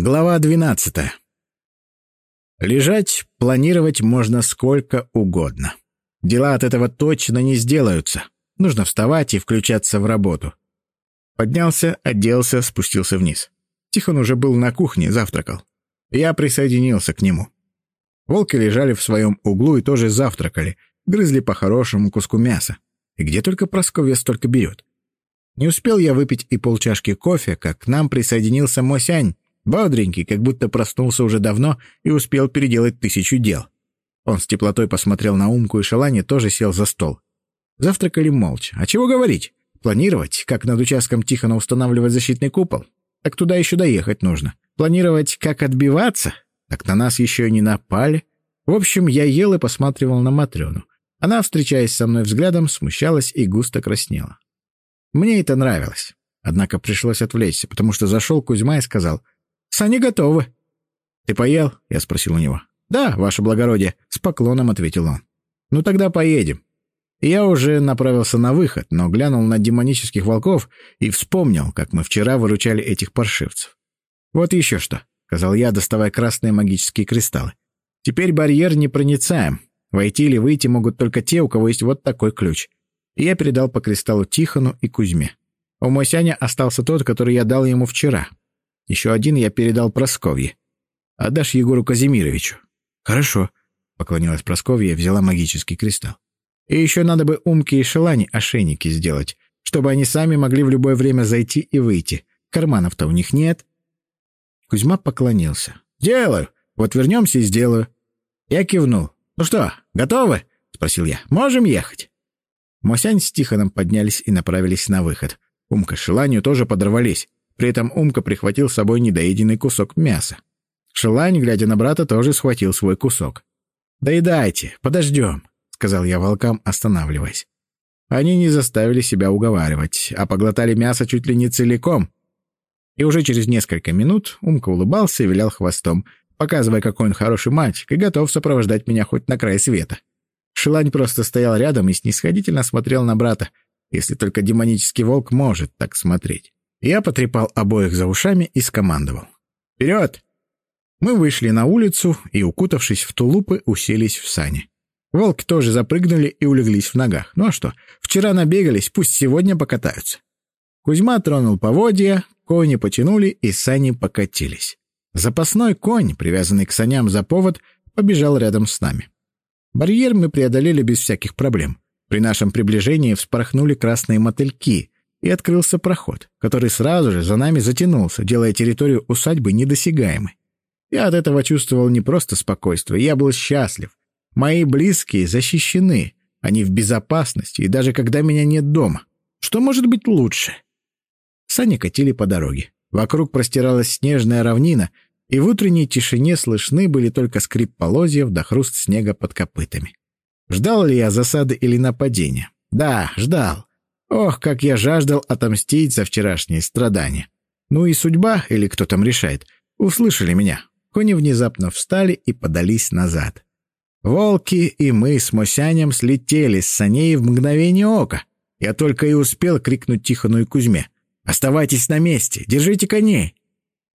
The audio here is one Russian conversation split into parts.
Глава 12. Лежать, планировать можно сколько угодно. Дела от этого точно не сделаются. Нужно вставать и включаться в работу. Поднялся, оделся, спустился вниз. Тихон уже был на кухне, завтракал. Я присоединился к нему. Волки лежали в своем углу и тоже завтракали, грызли по хорошему куску мяса. И где только Просковья столько берет. Не успел я выпить и полчашки кофе, как к нам присоединился Мосянь, Бодренький, как будто проснулся уже давно и успел переделать тысячу дел. Он с теплотой посмотрел на Умку и Шалани, тоже сел за стол. Завтракали молча. А чего говорить? Планировать, как над участком Тихона устанавливать защитный купол? Так туда еще доехать нужно. Планировать, как отбиваться? Так на нас еще и не напали. В общем, я ел и посматривал на Матрёну. Она, встречаясь со мной взглядом, смущалась и густо краснела. Мне это нравилось. Однако пришлось отвлечься, потому что зашел Кузьма и сказал — Сани готовы». «Ты поел?» — я спросил у него. «Да, ваше благородие», — с поклоном ответил он. «Ну тогда поедем». Я уже направился на выход, но глянул на демонических волков и вспомнил, как мы вчера выручали этих паршивцев. «Вот еще что», — сказал я, доставая красные магические кристаллы. «Теперь барьер непроницаем. Войти или выйти могут только те, у кого есть вот такой ключ». И я передал по кристаллу Тихону и Кузьме. У Мосяня остался тот, который я дал ему вчера, еще один я передал Просковье. Отдашь Егору Казимировичу. Хорошо, поклонилась Просковья и взяла магический кристалл. И еще надо бы Умке и Шелане ошейники сделать, чтобы они сами могли в любое время зайти и выйти. Карманов-то у них нет. Кузьма поклонился. «Делаю. Вот вернемся и сделаю». Я кивнул. «Ну что, готовы?» — спросил я. «Можем ехать?» Мосянь с Тихоном поднялись и направились на выход. Умка с Шеланью тоже подорвались. При этом Умка прихватил с собой недоеденный кусок мяса. Шелань, глядя на брата, тоже схватил свой кусок. «Доедайте, подождем», — сказал я волкам, останавливаясь. Они не заставили себя уговаривать, а поглотали мясо чуть ли не целиком. И уже через несколько минут Умка улыбался и вилял хвостом, показывая, какой он хороший мальчик и готов сопровождать меня хоть на край света. Шелань просто стоял рядом и снисходительно смотрел на брата, если только демонический волк может так смотреть. Я потрепал обоих за ушами и скомандовал. «Вперед!» Мы вышли на улицу и, укутавшись в тулупы, уселись в сани. Волки тоже запрыгнули и улеглись в ногах. Ну а что, вчера набегались, пусть сегодня покатаются. Кузьма тронул поводья, кони потянули и сани покатились. Запасной конь, привязанный к саням за повод, побежал рядом с нами. Барьер мы преодолели без всяких проблем. При нашем приближении вспорхнули красные мотыльки, и открылся проход, который сразу же за нами затянулся, делая территорию усадьбы недосягаемой. Я от этого чувствовал не просто спокойствие, я был счастлив. Мои близкие защищены, они в безопасности, и даже когда меня нет дома. Что может быть лучше? Сани катили по дороге. Вокруг простиралась снежная равнина, и в утренней тишине слышны были только скрип полозьев да хруст снега под копытами. Ждал ли я засады или нападения? Да, ждал. Ох, как я жаждал отомстить за вчерашние страдания. Ну и судьба, или кто там решает, услышали меня. Кони внезапно встали и подались назад. Волки и мы с Мосянем слетели с саней в мгновение ока. Я только и успел крикнуть Тихону и Кузьме. «Оставайтесь на месте! Держите коней!»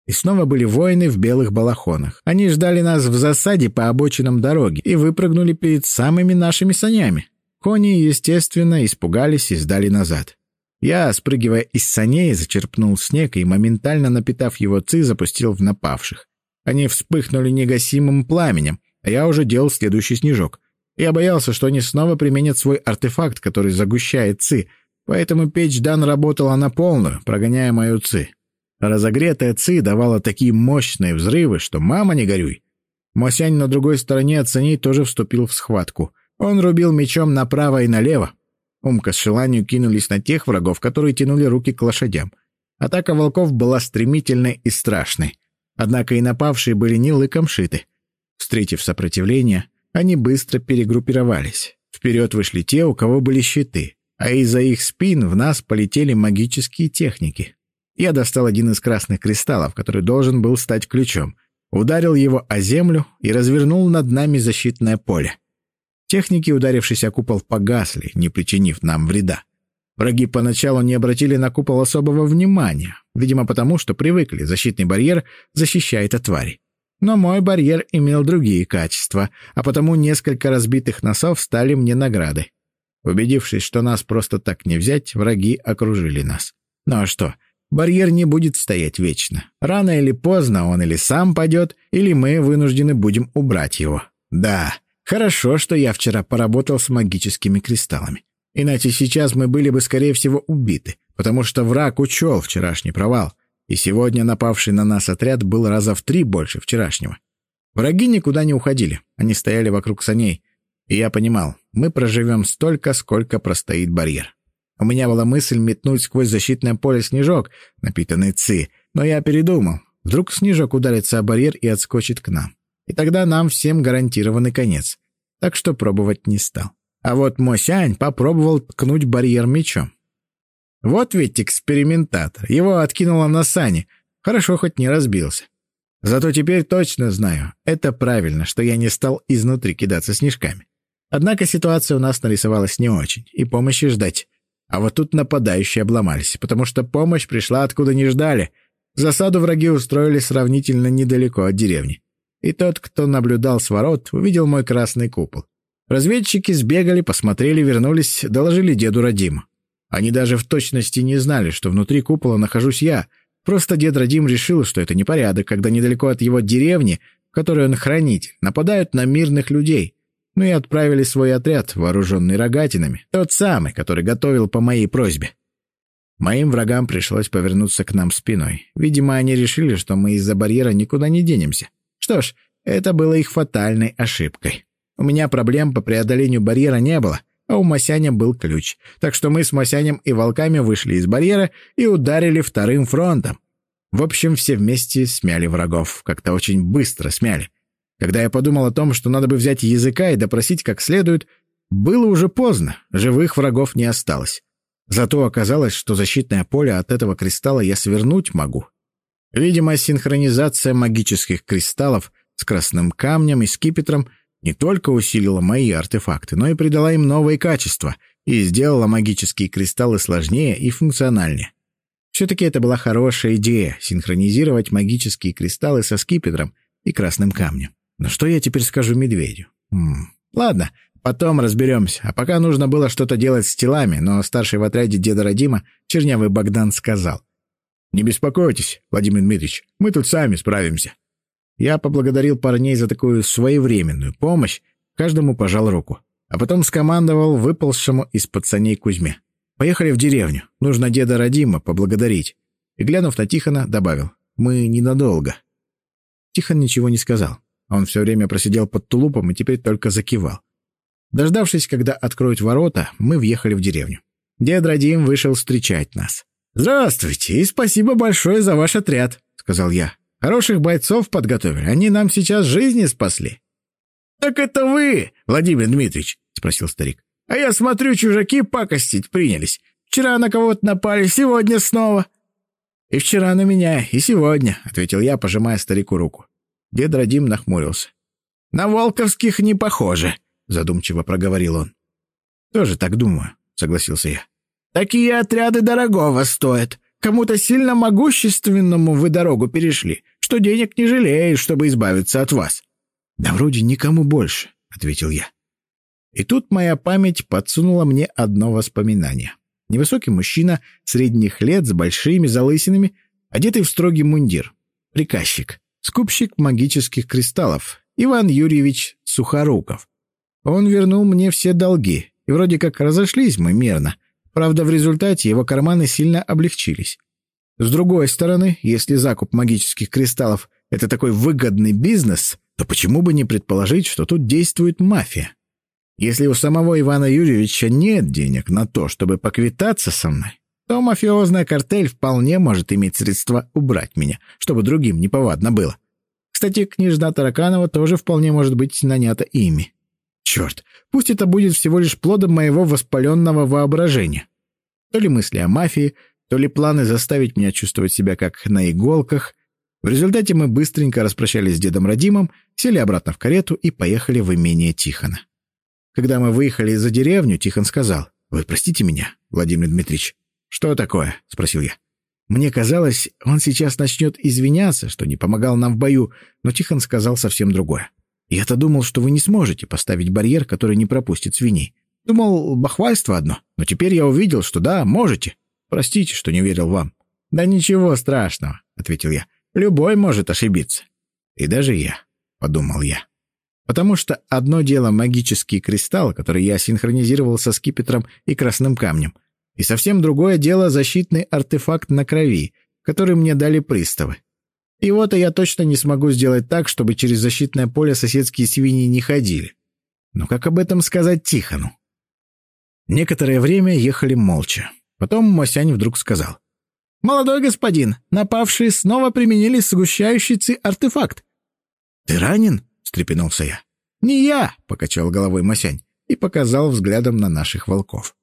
И снова были воины в белых балахонах. Они ждали нас в засаде по обочинам дороги и выпрыгнули перед самыми нашими санями. Кони, естественно, испугались и сдали назад. Я, спрыгивая из саней, зачерпнул снег и, моментально напитав его ци, запустил в напавших. Они вспыхнули негасимым пламенем, а я уже делал следующий снежок. Я боялся, что они снова применят свой артефакт, который загущает ци, поэтому печь Дан работала на полную, прогоняя мою ци. Разогретая ци давала такие мощные взрывы, что мама не горюй. Мосянь на другой стороне от саней тоже вступил в схватку — он рубил мечом направо и налево. Умка с Шеланью кинулись на тех врагов, которые тянули руки к лошадям. Атака волков была стремительной и страшной. Однако и напавшие были не лыком шиты. Встретив сопротивление, они быстро перегруппировались. Вперед вышли те, у кого были щиты, а из-за их спин в нас полетели магические техники. Я достал один из красных кристаллов, который должен был стать ключом, ударил его о землю и развернул над нами защитное поле. Техники, ударившись о купол, погасли, не причинив нам вреда. Враги поначалу не обратили на купол особого внимания, видимо потому, что привыкли, защитный барьер защищает от тварей. Но мой барьер имел другие качества, а потому несколько разбитых носов стали мне наградой. Убедившись, что нас просто так не взять, враги окружили нас. Ну а что? Барьер не будет стоять вечно. Рано или поздно он или сам падет, или мы вынуждены будем убрать его. Да, хорошо, что я вчера поработал с магическими кристаллами. Иначе сейчас мы были бы, скорее всего, убиты, потому что враг учел вчерашний провал, и сегодня напавший на нас отряд был раза в три больше вчерашнего. Враги никуда не уходили, они стояли вокруг саней, и я понимал, мы проживем столько, сколько простоит барьер. У меня была мысль метнуть сквозь защитное поле снежок, напитанный ци, но я передумал. Вдруг снежок ударится о барьер и отскочит к нам. И тогда нам всем гарантированный конец. Так что пробовать не стал. А вот Мосянь попробовал ткнуть барьер мечом. Вот ведь экспериментатор. Его откинуло на сани. Хорошо, хоть не разбился. Зато теперь точно знаю, это правильно, что я не стал изнутри кидаться снежками. Однако ситуация у нас нарисовалась не очень, и помощи ждать а вот тут нападающие обломались, потому что помощь пришла откуда не ждали. Засаду враги устроили сравнительно недалеко от деревни. И тот, кто наблюдал с ворот, увидел мой красный купол. Разведчики сбегали, посмотрели, вернулись, доложили деду Радиму. Они даже в точности не знали, что внутри купола нахожусь я. Просто дед Радим решил, что это непорядок, когда недалеко от его деревни, в которой он хранитель, нападают на мирных людей ну и отправили свой отряд, вооруженный рогатинами, тот самый, который готовил по моей просьбе. Моим врагам пришлось повернуться к нам спиной. Видимо, они решили, что мы из-за барьера никуда не денемся. Что ж, это было их фатальной ошибкой. У меня проблем по преодолению барьера не было, а у Масяня был ключ. Так что мы с Масянем и волками вышли из барьера и ударили вторым фронтом. В общем, все вместе смяли врагов. Как-то очень быстро смяли. Когда я подумал о том, что надо бы взять языка и допросить как следует, было уже поздно, живых врагов не осталось. Зато оказалось, что защитное поле от этого кристалла я свернуть могу. Видимо, синхронизация магических кристаллов с красным камнем и скипетром не только усилила мои артефакты, но и придала им новые качества и сделала магические кристаллы сложнее и функциональнее. Все-таки это была хорошая идея — синхронизировать магические кристаллы со скипетром и красным камнем. Но что я теперь скажу медведю? М -м. Ладно, потом разберемся. А пока нужно было что-то делать с телами, но старший в отряде деда Родима, чернявый Богдан, сказал. «Не беспокойтесь, Владимир Дмитриевич, мы тут сами справимся». Я поблагодарил парней за такую своевременную помощь, каждому пожал руку, а потом скомандовал выползшему из-под саней Кузьме. «Поехали в деревню, нужно деда Родима поблагодарить». И, глянув на Тихона, добавил, «Мы ненадолго». Тихон ничего не сказал. Он все время просидел под тулупом и теперь только закивал. Дождавшись, когда откроют ворота, мы въехали в деревню. Дед Радим вышел встречать нас. «Здравствуйте и спасибо большое за ваш отряд», — сказал я. «Хороших бойцов подготовили, они нам сейчас жизни спасли». «Так это вы, Владимир Дмитриевич?» — спросил старик. «А я смотрю, чужаки пакостить принялись. Вчера на кого-то напали, сегодня снова». «И вчера на меня, и сегодня», — ответил я, пожимая старику руку. Дед Радим нахмурился. «На волковских не похоже», — задумчиво проговорил он. «Тоже так думаю», — согласился я. «Такие отряды дорогого стоят. Кому-то сильно могущественному вы дорогу перешли, что денег не жалеешь, чтобы избавиться от вас». «Да вроде никому больше», — ответил я. И тут моя память подсунула мне одно воспоминание. Невысокий мужчина средних лет с большими залысинами, одетый в строгий мундир. Приказчик скупщик магических кристаллов, Иван Юрьевич Сухоруков. Он вернул мне все долги, и вроде как разошлись мы мирно. Правда, в результате его карманы сильно облегчились. С другой стороны, если закуп магических кристаллов — это такой выгодный бизнес, то почему бы не предположить, что тут действует мафия? Если у самого Ивана Юрьевича нет денег на то, чтобы поквитаться со мной, то мафиозная картель вполне может иметь средства убрать меня, чтобы другим неповадно было. Кстати, княжна Тараканова тоже вполне может быть нанята ими. Черт, пусть это будет всего лишь плодом моего воспаленного воображения. То ли мысли о мафии, то ли планы заставить меня чувствовать себя как на иголках. В результате мы быстренько распрощались с дедом Радимом, сели обратно в карету и поехали в имение Тихона. Когда мы выехали за деревню, Тихон сказал, «Вы простите меня, Владимир Дмитриевич». «Что такое?» — спросил я. Мне казалось, он сейчас начнет извиняться, что не помогал нам в бою, но Тихон сказал совсем другое. Я-то думал, что вы не сможете поставить барьер, который не пропустит свиней. Думал, бахвальство одно, но теперь я увидел, что да, можете. Простите, что не верил вам. Да ничего страшного, — ответил я. Любой может ошибиться. И даже я, — подумал я. Потому что одно дело магический кристалл, который я синхронизировал со скипетром и красным камнем, и совсем другое дело защитный артефакт на крови, который мне дали приставы. И вот я точно не смогу сделать так, чтобы через защитное поле соседские свиньи не ходили. Но как об этом сказать Тихону? Некоторое время ехали молча. Потом Мосянь вдруг сказал. «Молодой господин, напавшие снова применили сгущающийся артефакт». «Ты ранен?» — встрепенулся я. «Не я!» — покачал головой Мосянь и показал взглядом на наших волков.